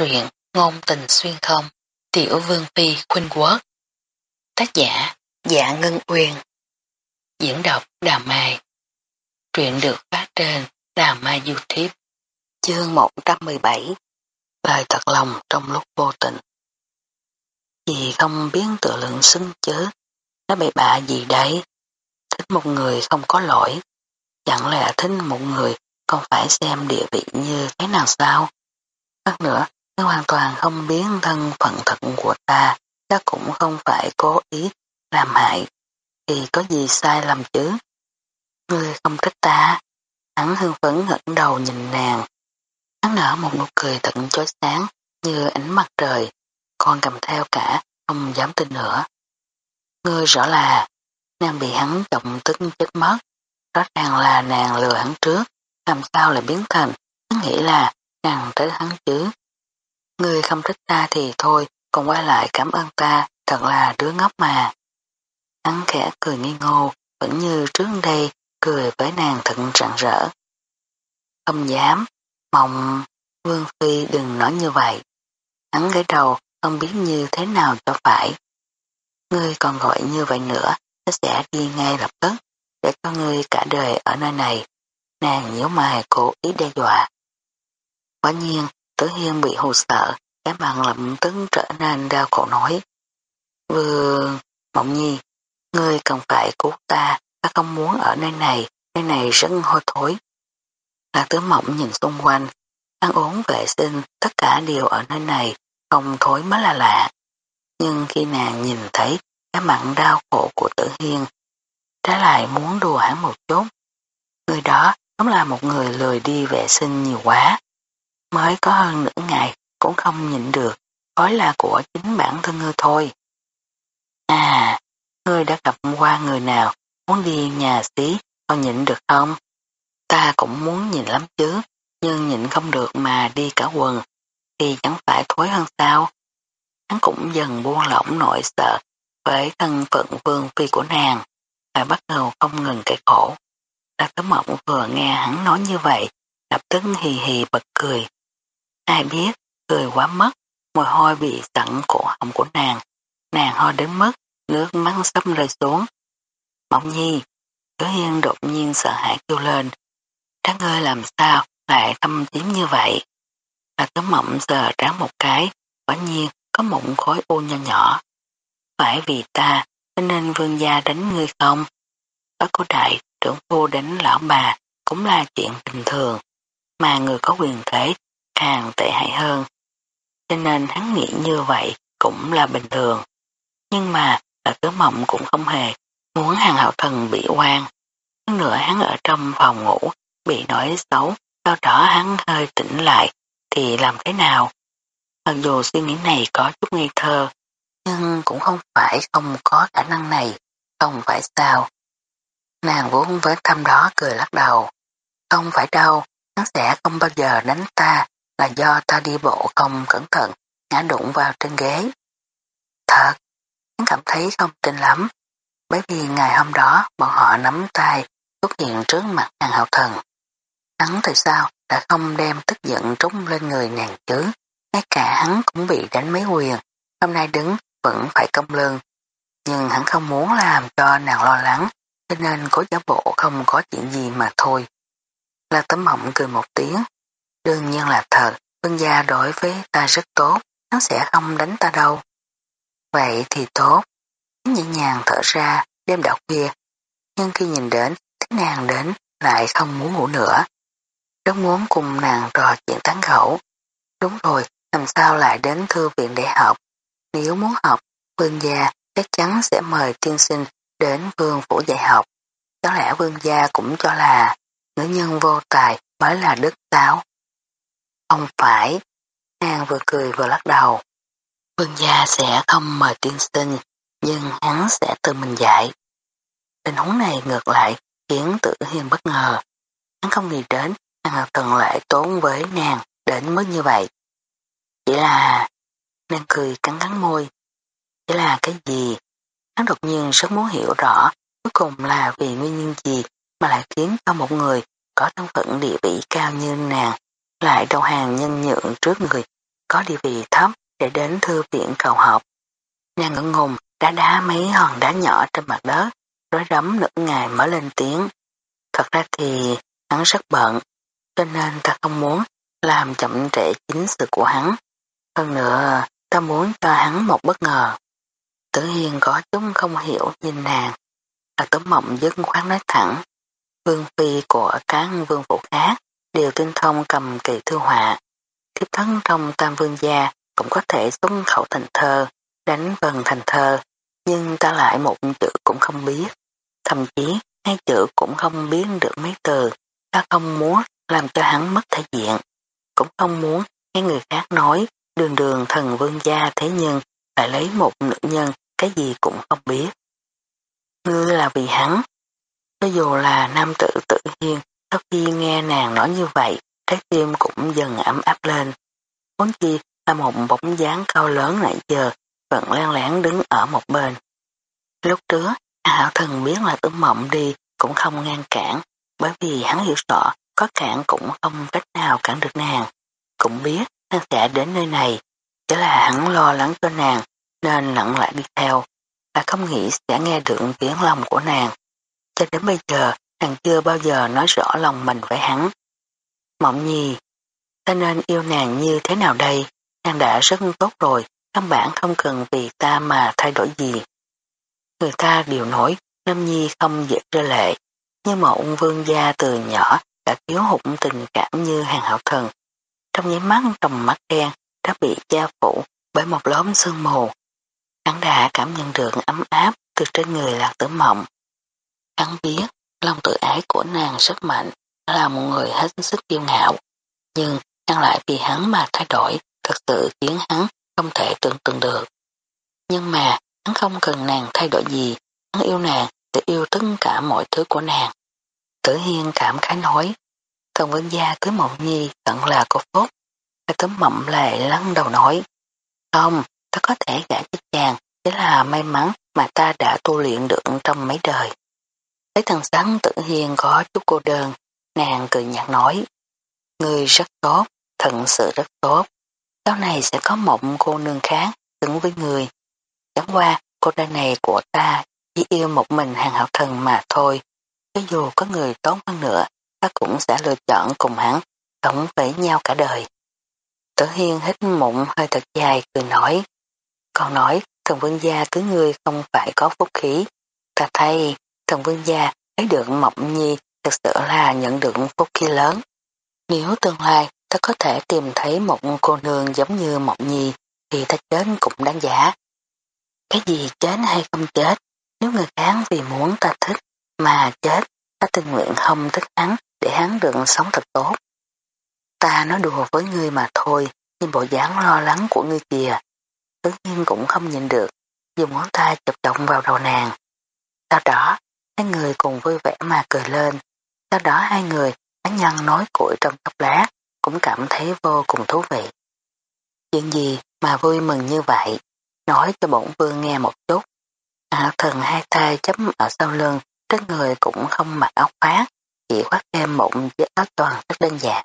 truyện Ngôn tình xuyên không Tiểu Vương Phi Khuynh Quốc. Tác giả Dạ Ngân Uyên. Diễn đọc Đà Mai. Truyện được phát trên Đà Mai Youtube. Chương 117 Lời thật lòng trong lúc vô tình. Vì không biến tự lượng xứng chứ Nó bậy bạ gì đấy? Thích một người không có lỗi. Chẳng lẽ thích một người không phải xem địa vị như thế nào sao? Hơn nữa, nếu hoàn toàn không biến thân phận thật của ta, ta cũng không phải cố ý làm hại, thì có gì sai lầm chứ? Ngươi không thích ta. Hắn hương phấn ngẩng đầu nhìn nàng. Hắn nở một nụ cười tận chói sáng như ánh mặt trời, còn cầm theo cả, không dám tin nữa. Ngươi rõ là, nàng bị hắn trọng tức chết mất, rõ ràng là nàng lừa hắn trước, làm sao lại biến thành, hắn nghĩ là nàng tới hắn chứ. Ngươi không thích ta thì thôi, còn quay lại cảm ơn ta, thật là đứa ngốc mà. Hắn khẽ cười nghi ngô, vẫn như trước đây, cười với nàng thận rạng rỡ. Không dám, mong Vương Phi đừng nói như vậy. Hắn gãy đầu, không biết như thế nào cho phải. Ngươi còn gọi như vậy nữa, nó sẽ đi ngay lập tức, để cho ngươi cả đời ở nơi này. Nàng nhíu mày cố ý đe dọa. Quả nhiên, Tử Hiên bị hù sợ, cái mặt lập tức trở nên đau khổ nói. vừa Mộng Nhi, ngươi cần phải cứu ta, ta không muốn ở nơi này, nơi này rất hôi thối. Lạc tứ mộng nhìn xung quanh, ăn uống vệ sinh, tất cả đều ở nơi này, không thối mới là lạ. Nhưng khi nàng nhìn thấy cái mặn đau khổ của tử hiên, trái lại muốn đùa hắn một chút. Người đó đúng là một người lười đi vệ sinh nhiều quá. Mới có hơn nửa ngày cũng không nhịn được, khói là của chính bản thân ngươi thôi. À, ngươi đã gặp qua người nào muốn đi nhà xí còn nhịn được không? Ta cũng muốn nhịn lắm chứ, nhưng nhịn không được mà đi cả quần, thì chẳng phải thối hơn sao? Hắn cũng dần buông lỏng nỗi sợ với thân phận vương phi của nàng, và bắt đầu không ngừng kể khổ. Đặc Tấm Mộng vừa nghe hắn nói như vậy, lập tức hì hì bật cười. Ai biết, cười quá mất, mồ hôi bị sẵn cổ họng của nàng. Nàng ho đến mức, nước mắt sắp rơi xuống. Mộng nhi, Hứa Hiên đột nhiên sợ hãi kêu lên. Tráng ơi làm sao lại thâm tím như vậy? Bà tấm mộng giờ tráng một cái, quả nhiên có mụn khối u nho nhỏ. Phải vì ta, cho nên vương gia đánh ngươi không? Bác cô đại, trưởng phu đánh lão bà cũng là chuyện bình thường, mà người có quyền thế càng tệ hại hơn. Cho nên hắn nghĩ như vậy cũng là bình thường. Nhưng mà là tứ mộng cũng không hề muốn hàng hậu thần bị quan. Hơn nữa hắn ở trong phòng ngủ bị nói xấu, sau đó hắn hơi tỉnh lại thì làm thế nào? Mặc dù suy nghĩ này có chút nghi thơ, nhưng cũng không phải không có khả năng này, không phải sao. Nàng vốn với thăm đó cười lắc đầu. Không phải đâu, hắn sẽ không bao giờ đánh ta là do ta đi bộ không cẩn thận, ngã đụng vào trên ghế. Thật, hắn cảm thấy không tin lắm, bởi vì ngày hôm đó bọn họ nắm tay xuất hiện trước mặt nàng hậu thần. Hắn tại sao đã không đem tức giận trúng lên người nàng chứ, ngay cả hắn cũng bị đánh mấy quyền, hôm nay đứng vẫn phải công lương. Nhưng hắn không muốn làm cho nàng lo lắng, cho nên cố giả bộ không có chuyện gì mà thôi. La tấm mộng cười một tiếng. Đương nhiên là thật, vương gia đối với ta rất tốt, hắn sẽ không đánh ta đâu. Vậy thì tốt. Nhẹ nhàng thở ra, đêm đọc khuya. Nhưng khi nhìn đến, thấy nàng đến, lại không muốn ngủ nữa. Rất muốn cùng nàng trò chuyện tán gẫu. Đúng rồi, làm sao lại đến thư viện để học. Nếu muốn học, vương gia chắc chắn sẽ mời tiên sinh đến vương phủ dạy học. Có lẽ vương gia cũng cho là nữ nhân vô tài mới là đức táo. Không phải, nàng vừa cười vừa lắc đầu. Vương gia sẽ không mời tiên sinh, nhưng hắn sẽ tự mình dạy. Tình huống này ngược lại khiến tự hiên bất ngờ. Hắn không nghĩ đến nàng học thần lại tốn với nàng đến mức như vậy. Chỉ là... Nàng cười cắn cắn môi. Chỉ là cái gì? Hắn đột nhiên rất muốn hiểu rõ cuối cùng là vì nguyên nhân gì mà lại khiến cho một người có thân phận địa vị cao như nàng lại đầu hàng nhân nhượng trước người có địa vị thấp để đến thư viện cầu học. Nàng ngẩn ngùng đá đá mấy hòn đá nhỏ trên mặt đất, rối rắm nửa ngày mới lên tiếng. Thật ra thì hắn rất bận, cho nên ta không muốn làm chậm trễ chính sự của hắn. Hơn nữa, ta muốn cho hắn một bất ngờ. Tử Hiền có chúng không hiểu nhìn nàng, là tấm mộng dứt khoát nói thẳng. Vương phi của các vương phụ khác đều tinh thông cầm kỳ thư họa. Thiếp thân trong tam vương gia cũng có thể xuất khẩu thành thơ, đánh vần thành thơ, nhưng ta lại một chữ cũng không biết. Thậm chí hai chữ cũng không biết được mấy từ, ta không muốn làm cho hắn mất thể diện. Cũng không muốn nghe người khác nói đường đường thần vương gia thế nhưng lại lấy một nữ nhân cái gì cũng không biết. Ngươi là vì hắn. Cho dù là nam tử tự hiên, sau khi nghe nàng nói như vậy, trái tim cũng dần ấm áp lên. Bốn chi là một bóng dáng cao lớn nãy giờ vẫn lan lẻn đứng ở một bên. Lúc trước, Hảo thần biết là tấm mộng đi cũng không ngăn cản, bởi vì hắn hiểu rõ có cản cũng không cách nào cản được nàng. Cũng biết nàng sẽ đến nơi này, chỉ là hắn lo lắng cho nàng nên lặng lại đi theo, là không nghĩ sẽ nghe được tiếng lòng của nàng. Cho đến bây giờ, nàng chưa bao giờ nói rõ lòng mình với hắn. Mộng nhi, ta nên yêu nàng như thế nào đây? Nàng đã rất tốt rồi, căn bản không cần vì ta mà thay đổi gì. Người ta đều nói Nam Nhi không dễ rơi lệ, nhưng mà ung vương gia từ nhỏ đã thiếu hụt tình cảm như hàng hậu thần. Trong nháy mắt trong mắt đen đã bị gia phủ bởi một lốm sương mù. Hắn đã cảm nhận được ấm áp từ trên người lạc tử mộng. Hắn biết lòng tự ái của nàng rất mạnh, là một người hết sức kiêu ngạo. Nhưng hắn lại vì hắn mà thay đổi, thật sự khiến hắn không thể tưởng tượng được. Nhưng mà hắn không cần nàng thay đổi gì, hắn yêu nàng để yêu tất cả mọi thứ của nàng. Tử Hiên cảm khái nói, thần Vân gia tới mộng nhi tận là cô phúc. Cái tấm mộng lệ lăn đầu nói, không, ta có thể gả cho chàng, chỉ là may mắn mà ta đã tu luyện được trong mấy đời. Thấy thần sáng tự hiên có chút cô đơn, nàng cười nhạt nói, người rất tốt, thật sự rất tốt. Sau này sẽ có một cô nương khác xứng với người. Chẳng qua cô đơn này của ta chỉ yêu một mình hàng hậu thần mà thôi. Cho dù có người tốt hơn nữa, ta cũng sẽ lựa chọn cùng hắn, sống với nhau cả đời. Tử Hiên hít mụn hơi thật dài cười nói. Còn nói thần vương gia cứ ngươi không phải có phúc khí. Ta thấy thần vương gia thấy được Mộng Nhi thực sự là nhận được phúc khí lớn. Nếu tương lai ta có thể tìm thấy một cô nương giống như Mộng Nhi thì ta chết cũng đáng giá. Cái gì chết hay không chết, nếu người khác vì muốn ta thích mà chết, ta tình nguyện không thích hắn để hắn được sống thật tốt. Ta nói đùa với ngươi mà thôi, nhưng bộ dáng lo lắng của ngươi kìa. Tất nhiên cũng không nhìn được, dùng ngón tay chụp động vào đầu nàng. Sau đó, hai người cùng vui vẻ mà cười lên. Sau đó hai người cá nhân nói củi trong chốc lá, cũng cảm thấy vô cùng thú vị. Chuyện gì mà vui mừng như vậy? Nói cho bổn vương nghe một chút. Ả thần hai tay chấm ở sau lưng, trên người cũng không mặc áo khoác, chỉ khoác thêm một chiếc áo toàn rất đơn giản,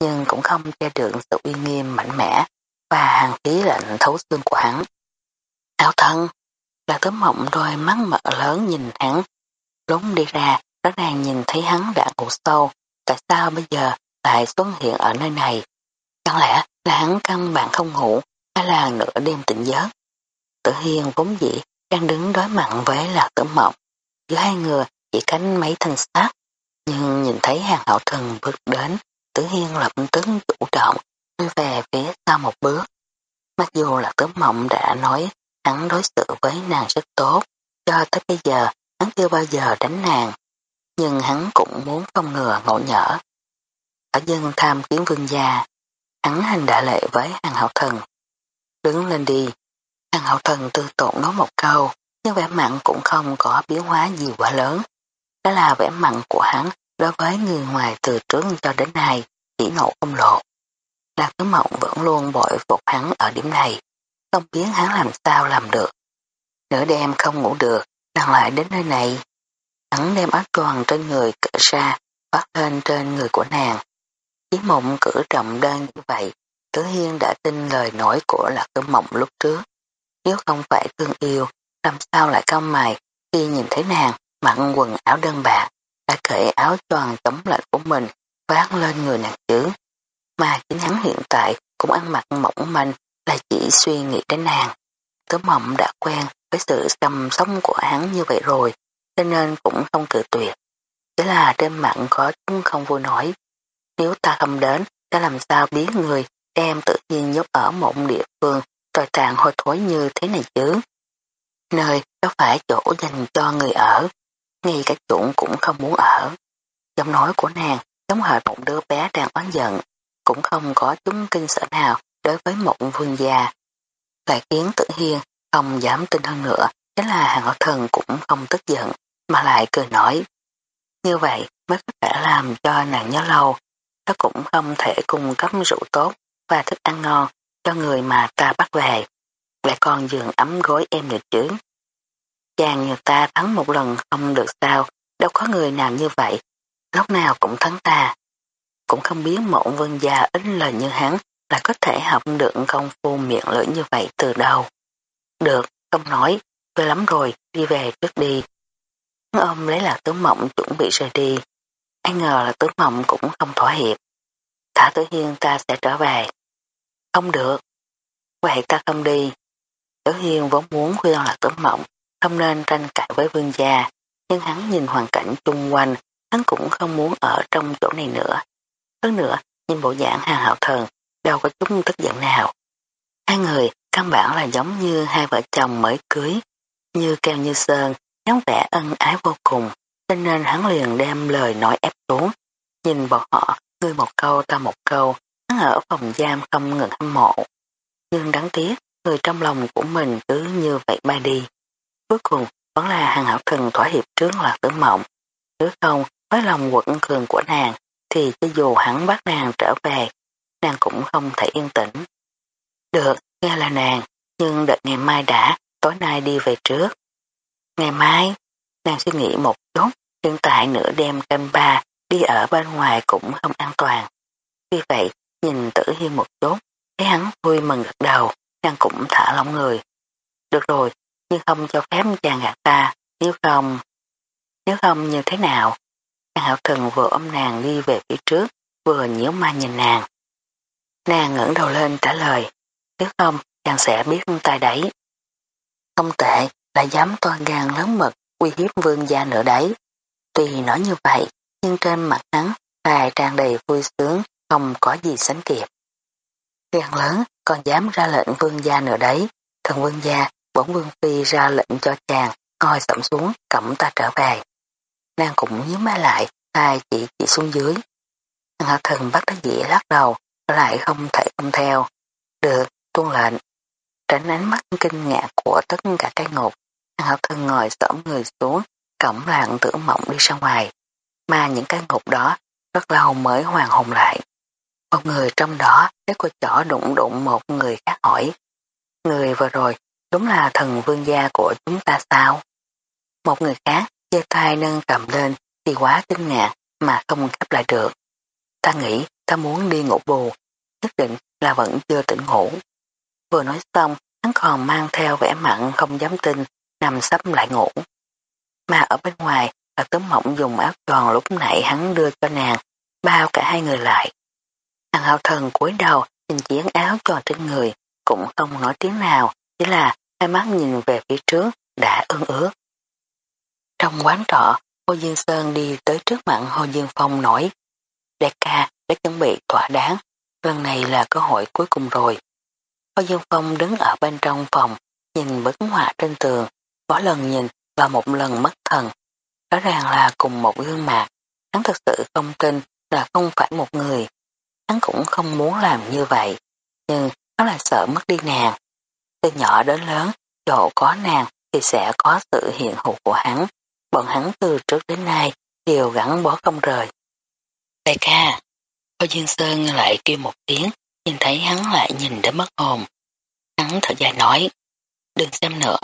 nhưng cũng không che được sự uy nghiêm mạnh mẽ và hàng khí lạnh thấu xương của hắn. Áo thân, là tấm mộng đôi mắt mở lớn nhìn hắn, lúc đi ra, rõ ràng nhìn thấy hắn đã ngủ sâu, tại sao bây giờ lại xuất hiện ở nơi này? Chẳng lẽ là hắn căn bản không ngủ, hay là nửa đêm tỉnh giấc? Tử Hiên vốn dĩ đang đứng đối mặt với lạc tử mộng, giữa hai người chỉ cánh mấy thanh sát, nhưng nhìn thấy hàng hậu thần bước đến, Tử Hiên lập tức chủ động, đi về phía sau một bước. Mặc dù là tử mộng đã nói hắn đối xử với nàng rất tốt, cho tới bây giờ hắn chưa bao giờ đánh nàng, nhưng hắn cũng muốn phòng ngừa ngộ nhỡ. Ở dân tham kiến vương gia, hắn hành đã lệ với hàng hậu thần. Đứng lên đi, hàng hậu thần tư tộn nói một câu, nhưng vẻ mặn cũng không có biến hóa gì quá lớn. Đó là vẻ mặn của hắn đối với người ngoài từ trước cho đến nay, chỉ nộ không lộ. Lạc Tứ Mộng vẫn luôn bội phục hắn ở điểm này, không biết hắn làm sao làm được. Nửa đêm không ngủ được, đang lại đến nơi này. Hắn đem áo tròn trên người cỡ ra, phát lên trên người của nàng. Chí mộng cử trọng đơn như vậy, Tứ Hiên đã tin lời nói của Lạc Tử Mộng lúc trước. Nếu không phải thương yêu, làm sao lại cao mày khi nhìn thấy nàng mặc quần áo đơn bạc, đã cởi áo choàng chống lạnh của mình vác lên người nàng chứ. Mà chính hắn hiện tại cũng ăn mặc mỏng manh là chỉ suy nghĩ đến nàng. Tớ Mộng đã quen với sự chăm sóc của hắn như vậy rồi, cho nên cũng không cự tuyệt. Chỉ là trên mạng có chúng không vui nổi. Nếu ta không đến, ta làm sao biết người em tự nhiên nhốt ở một địa phương tồi tàn hôi thối như thế này chứ. Nơi có phải chỗ dành cho người ở, ngay cả chuộng cũng không muốn ở. Giọng nói của nàng giống hệt một đứa bé đang oán giận, cũng không có chúng kinh sợ nào đối với một vương gia. Lại khiến tự hiên không dám tin hơn nữa, chính là hàng ngọc thần cũng không tức giận, mà lại cười nói. Như vậy mới có thể làm cho nàng nhớ lâu, nó cũng không thể cung cấp rượu tốt và thức ăn ngon cho người mà ta bắt về. Lại còn giường ấm gối em được chứ. Chàng như ta thắng một lần không được sao, đâu có người nào như vậy, lúc nào cũng thắng ta. Cũng không biết mộng vân gia ít lời như hắn là có thể học được công phu miệng lưỡi như vậy từ đầu Được, không nói, tôi lắm rồi, đi về trước đi. Ôm lấy là tướng mộng chuẩn bị rời đi. Ai ngờ là tướng mộng cũng không thỏa hiệp. Thả tử hiên ta sẽ trở về. Không được. Vậy ta không đi. Tử hiên vốn muốn khuyên là tướng mộng, không nên tranh cãi với vương gia, nhưng hắn nhìn hoàn cảnh chung quanh, hắn cũng không muốn ở trong chỗ này nữa. Hơn nữa, nhìn bộ dạng hàng hạo thần, đâu có chút tức giận nào. Hai người căn bản là giống như hai vợ chồng mới cưới, như keo như sơn, nhóm vẻ ân ái vô cùng, cho nên hắn liền đem lời nói ép xuống. Nhìn bọn họ, ngươi một câu ta một câu, hắn ở phòng giam không ngừng hâm mộ. Nhưng đáng tiếc, người trong lòng của mình cứ như vậy bay đi. Cuối cùng, vẫn là hàng hảo thần thỏa hiệp trước là tử mộng. Nếu không, với lòng quận cường của nàng, thì cho dù hắn bắt nàng trở về, nàng cũng không thể yên tĩnh. Được, nghe là nàng, nhưng đợi ngày mai đã, tối nay đi về trước. Ngày mai, nàng suy nghĩ một chút, hiện tại nửa đêm canh ba, đi ở bên ngoài cũng không an toàn. Vì vậy, nhìn tử hiên một chút, thấy hắn vui mừng gật đầu, nàng cũng thả lỏng người. Được rồi, nhưng không cho phép chàng gạt ta, nếu không... Nếu không như thế nào? nàng hạo thần vừa ôm nàng đi về phía trước, vừa nhiễu ma nhìn nàng. Nàng ngẩng đầu lên trả lời, nếu không chàng sẽ biết tay đấy. Không tệ là dám toan gan lớn mật uy hiếp vương gia nữa đấy. Tuy nói như vậy, nhưng trên mặt hắn lại tràn đầy vui sướng, không có gì sánh kịp. Gan lớn còn dám ra lệnh vương gia nữa đấy, thần vương gia bổn vương phi ra lệnh cho chàng ngồi sẫm xuống cẩm ta trở về. Nàng cũng nhớ má lại, tay chỉ chỉ xuống dưới. Thằng hạ thần bắt đá dĩ lắc đầu, lại không thể không theo. Được, tuân lệnh. Tránh ánh mắt kinh ngạc của tất cả cái ngục. hàng hạ thân ngồi sẫm người xuống, cổng lặng tưởng mộng đi ra ngoài. Mà những cái ngục đó rất lâu mới hoàn hồn lại. Một người trong đó thấy cô chỏ đụng đụng một người khác hỏi. Người vừa rồi đúng là thần vương gia của chúng ta sao? Một người khác giơ tay nâng cầm lên thì quá kinh ngạc mà không khép lại được. Ta nghĩ ta muốn đi ngủ bù, nhất định là vẫn chưa tỉnh ngủ. Vừa nói xong, hắn còn mang theo vẻ mặn không dám tin, nằm sắp lại ngủ. Mà ở bên ngoài là tấm mộng dùng áo tròn lúc nãy hắn đưa cho nàng, bao cả hai người lại. Hàng hào thần cúi đầu nhìn chiến áo tròn trên người, cũng không nói tiếng nào, chỉ là hai mắt nhìn về phía trước, đã ương ướt. Trong quán trọ, Hồ Dương Sơn đi tới trước mặt Hồ Dương Phong nói, Đại ca đã chuẩn bị thỏa đáng, lần này là cơ hội cuối cùng rồi. hoa Dương Phong đứng ở bên trong phòng, nhìn bức họa trên tường, có lần nhìn và một lần mất thần. Rõ ràng là cùng một gương mặt, hắn thực sự không tin là không phải một người. Hắn cũng không muốn làm như vậy, nhưng hắn là sợ mất đi nàng. Từ nhỏ đến lớn, chỗ có nàng thì sẽ có sự hiện hữu của hắn. Bọn hắn từ trước đến nay đều gắn bó không rời. Đại ca, Hồ Dương Sơn lại kêu một tiếng, nhìn thấy hắn lại nhìn đến mất hồn. Hắn thở dài nói, đừng xem nữa,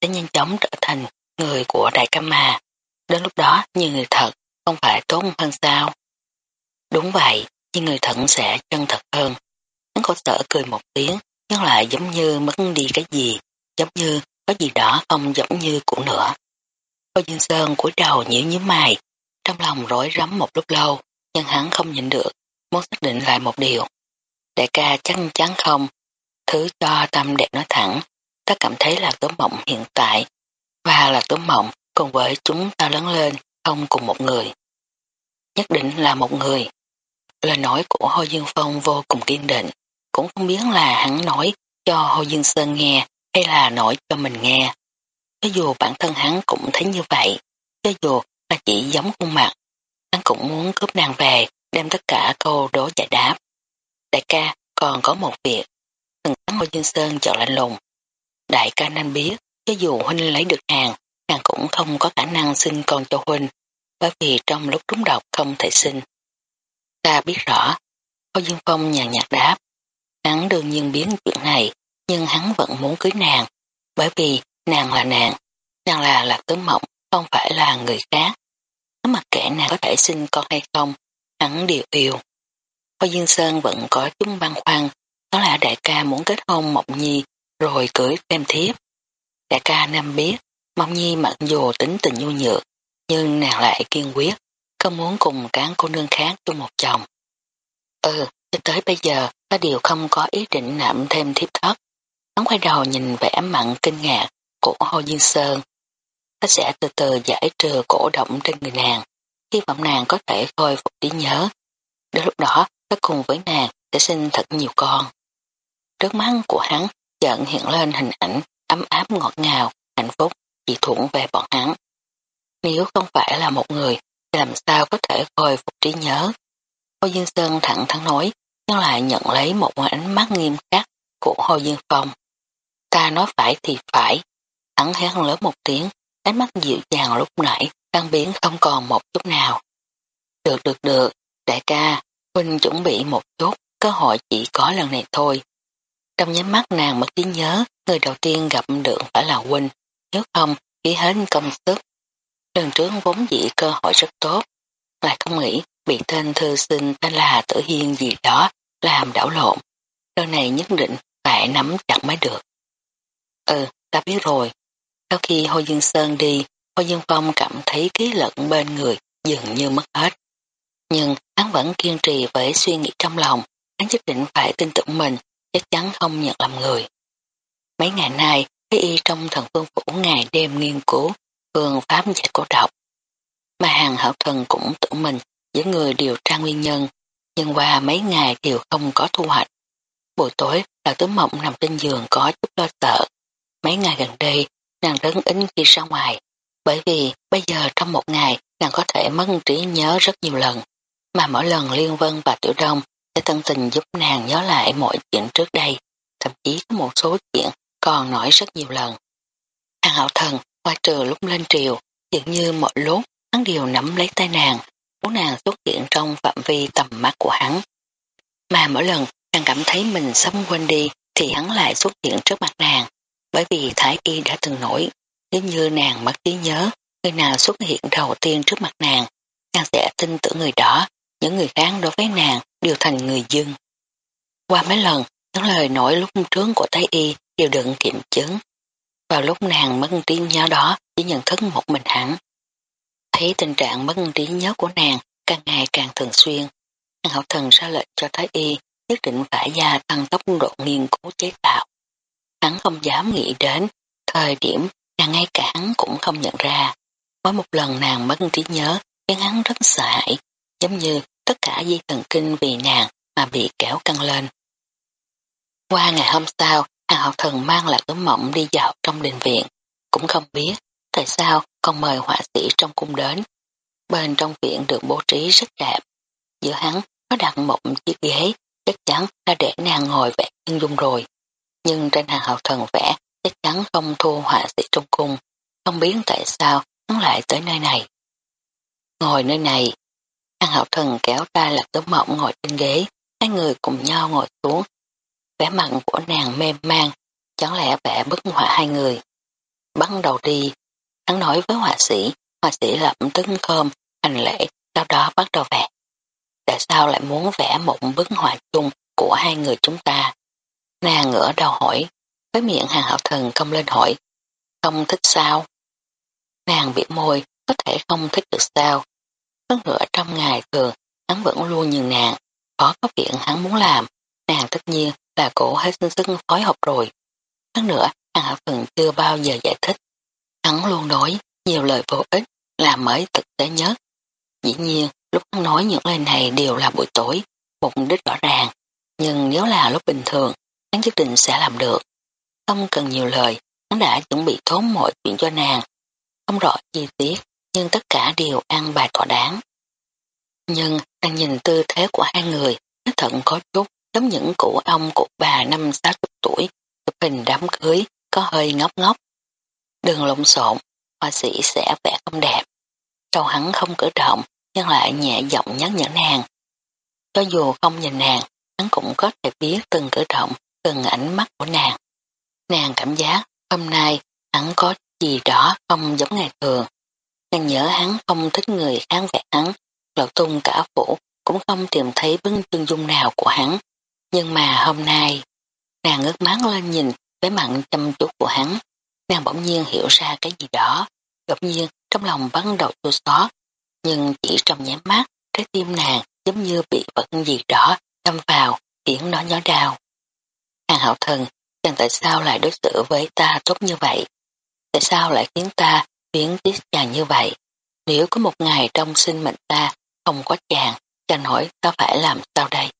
sẽ nhanh chóng trở thành người của đại ca mà. Đến lúc đó như người thật, không phải tốt hơn sao? Đúng vậy, nhưng người thật sẽ chân thật hơn. hắn có sợ cười một tiếng, nhưng lại giống như mất đi cái gì, giống như có gì đó không giống như cũ nữa. Cô Dương Sơn cúi đầu nhíu nhíu mày, trong lòng rối rắm một lúc lâu, nhưng hắn không nhịn được, muốn xác định lại một điều. Đại ca chắc chắn không, thứ cho tâm đẹp nói thẳng, ta cảm thấy là tố mộng hiện tại, và là tố mộng cùng với chúng ta lớn lên không cùng một người. Nhất định là một người. Lời nói của Hồ Dương Phong vô cùng kiên định, cũng không biết là hắn nói cho Hồ Dương Sơn nghe hay là nói cho mình nghe. Cho dù bản thân hắn cũng thấy như vậy, cho dù là chỉ giống khuôn mặt, hắn cũng muốn cướp nàng về, đem tất cả câu đố giải đáp. Đại ca, còn có một việc. Thần thắng Ngô Dương Sơn chọn lạnh lùng. Đại ca nên biết, cho dù huynh lấy được nàng, nàng cũng không có khả năng sinh con cho huynh, bởi vì trong lúc trúng độc không thể sinh. Ta biết rõ, Ngô Dương Phong nhàn nhạt đáp. Hắn đương nhiên biến chuyện này, nhưng hắn vẫn muốn cưới nàng, bởi vì nàng là nàng, nàng là lạc tướng mộng, không phải là người khác. Nó mặc kệ nàng có thể sinh con hay không, hắn đều yêu. Hoa Diên Sơn vẫn có chút băn khoăn, đó là đại ca muốn kết hôn Mộng Nhi rồi cưới thêm thiếp. Đại ca nam biết, Mộng Nhi mặc dù tính tình nhu nhược, nhưng nàng lại kiên quyết, không muốn cùng cán cô nương khác chung một chồng. Ừ, cho tới bây giờ, ta đều không có ý định nạm thêm thiếp thất. Hắn quay đầu nhìn vẻ mặn kinh ngạc của Hồ Diên Sơn. Ta sẽ từ từ giải trừ cổ động trên người nàng, hy vọng nàng có thể khôi phục trí nhớ. Đến lúc đó, ta cùng với nàng sẽ sinh thật nhiều con. Trước mắt của hắn chợt hiện lên hình ảnh ấm áp ngọt ngào, hạnh phúc, chỉ thuận về bọn hắn. Nếu không phải là một người, thì làm sao có thể khôi phục trí nhớ. Hồ Dương Sơn thẳng thắn nói, nhưng lại nhận lấy một ánh mắt nghiêm khắc của Hồ Dương Phong. Ta nói phải thì phải. Hắn hét lớn một tiếng, ánh mắt dịu dàng lúc nãy đang biến không còn một chút nào. Được được được, đại ca, Huynh chuẩn bị một chút, cơ hội chỉ có lần này thôi. Trong nháy mắt nàng mất trí nhớ, người đầu tiên gặp được phải là Huynh, nếu không, chỉ hết công sức. Lần trước vốn dĩ cơ hội rất tốt, lại không nghĩ bị tên thư sinh tên là tử hiên gì đó làm đảo lộn. Lần này nhất định phải nắm chặt mới được. Ừ, ta biết rồi. Sau khi Hồ Dương Sơn đi, Hồ Dương Phong cảm thấy khí lận bên người dường như mất hết. Nhưng hắn vẫn kiên trì với suy nghĩ trong lòng, hắn nhất định phải tin tưởng mình, chắc chắn không nhận làm người. Mấy ngày nay, cái y trong thần phương phủ ngày đêm nghiên cứu phương pháp giải cổ độc. Mà hàng hảo thần cũng tự mình với người điều tra nguyên nhân, nhưng qua mấy ngày đều không có thu hoạch. Buổi tối, là tướng mộng nằm trên giường có chút lo sợ. Mấy ngày gần đây, nàng rất ính khi ra ngoài, bởi vì bây giờ trong một ngày nàng có thể mất trí nhớ rất nhiều lần mà mỗi lần Liên Vân và Tiểu Đông sẽ tân tình giúp nàng nhớ lại mọi chuyện trước đây, thậm chí có một số chuyện còn nói rất nhiều lần. Hàng hạo thần, qua trừ lúc lên triều, dường như mọi lúc hắn đều nắm lấy tay nàng, muốn nàng xuất hiện trong phạm vi tầm mắt của hắn. Mà mỗi lần nàng cảm thấy mình sắp quên đi thì hắn lại xuất hiện trước mặt nàng, bởi vì Thái Y đã từng nổi, nếu như nàng mất trí nhớ, người nào xuất hiện đầu tiên trước mặt nàng, nàng sẽ tin tưởng người đó, những người khác đối với nàng đều thành người dưng. Qua mấy lần, những lời nổi lúc trước của Thái Y đều đựng kiểm chứng. Vào lúc nàng mất trí nhớ đó chỉ nhận thức một mình hắn. Thấy tình trạng mất trí nhớ của nàng càng ngày càng thường xuyên. nàng hậu thần ra lệnh cho Thái Y nhất định phải gia tăng tốc độ nghiên cứu chế tạo. Hắn không dám nghĩ đến thời điểm ngay cả hắn cũng không nhận ra. Mỗi một lần nàng mất trí nhớ khiến hắn rất sợ hãi, giống như tất cả dây thần kinh vì nàng mà bị kéo căng lên. Qua ngày hôm sau, hàng học thần mang lại tấm mộng đi dạo trong đình viện, cũng không biết tại sao còn mời họa sĩ trong cung đến. Bên trong viện được bố trí rất đẹp, giữa hắn có đặt một chiếc ghế, chắc chắn là để nàng ngồi vẽ chân dung rồi. Nhưng trên hàng học thần vẽ chắc chắn không thua họa sĩ trong cung, không biết tại sao hắn lại tới nơi này. Ngồi nơi này, An hậu thần kéo tay lật tấm mộng ngồi trên ghế, hai người cùng nhau ngồi xuống. Vẻ mặt của nàng mềm mang, chẳng lẽ vẽ bức họa hai người. Bắt đầu đi, hắn nói với họa sĩ, họa sĩ lập tức khom, hành lễ, sau đó bắt đầu vẽ. Tại sao lại muốn vẽ một bức họa chung của hai người chúng ta. Nàng ngửa đầu hỏi, với miệng hàng hậu thần công lên hỏi, không thích sao? Nàng bị môi, có thể không thích được sao? Hơn nữa trong ngày thường, hắn vẫn luôn nhường nàng, có có chuyện hắn muốn làm, nàng tất nhiên là cổ hết sức xưng phối hợp rồi. Hơn nữa, hàng hậu thần chưa bao giờ giải thích. Hắn luôn nói nhiều lời vô ích, làm mới thực tế nhất. Dĩ nhiên, lúc hắn nói những lời này đều là buổi tối, mục đích rõ ràng, nhưng nếu là lúc bình thường, hắn nhất định sẽ làm được. Không cần nhiều lời, hắn đã chuẩn bị thốn mọi chuyện cho nàng. Không rõ chi tiết, nhưng tất cả đều ăn bài thỏa đáng. Nhưng đang nhìn tư thế của hai người, nó thận có chút giống những cụ ông cụ bà năm sáu chục tuổi, chụp hình đám cưới, có hơi ngốc ngốc. Đừng lộn xộn, họa sĩ sẽ vẽ không đẹp. Đầu hắn không cử động, nhưng lại nhẹ giọng nhắc nhở nàng. Cho dù không nhìn nàng, hắn cũng có thể biết từng cử động, từng ánh mắt của nàng. Nàng cảm giác hôm nay hắn có gì đó không giống ngày thường. Nàng nhớ hắn không thích người khác vẹt hắn, lậu tung cả phủ cũng không tìm thấy bưng chân dung nào của hắn. Nhưng mà hôm nay, nàng ngước mắt lên nhìn với mặn chăm chút của hắn, nàng bỗng nhiên hiểu ra cái gì đó, đột nhiên trong lòng bắt đầu chua xót nhưng chỉ trong nháy mắt, trái tim nàng giống như bị vật gì đó đâm vào, khiến nó nhói đau. Hàng hậu thần, chàng tại sao lại đối xử với ta tốt như vậy? Tại sao lại khiến ta biến tiếc chàng như vậy? Nếu có một ngày trong sinh mệnh ta không có chàng, chàng hỏi ta phải làm sao đây?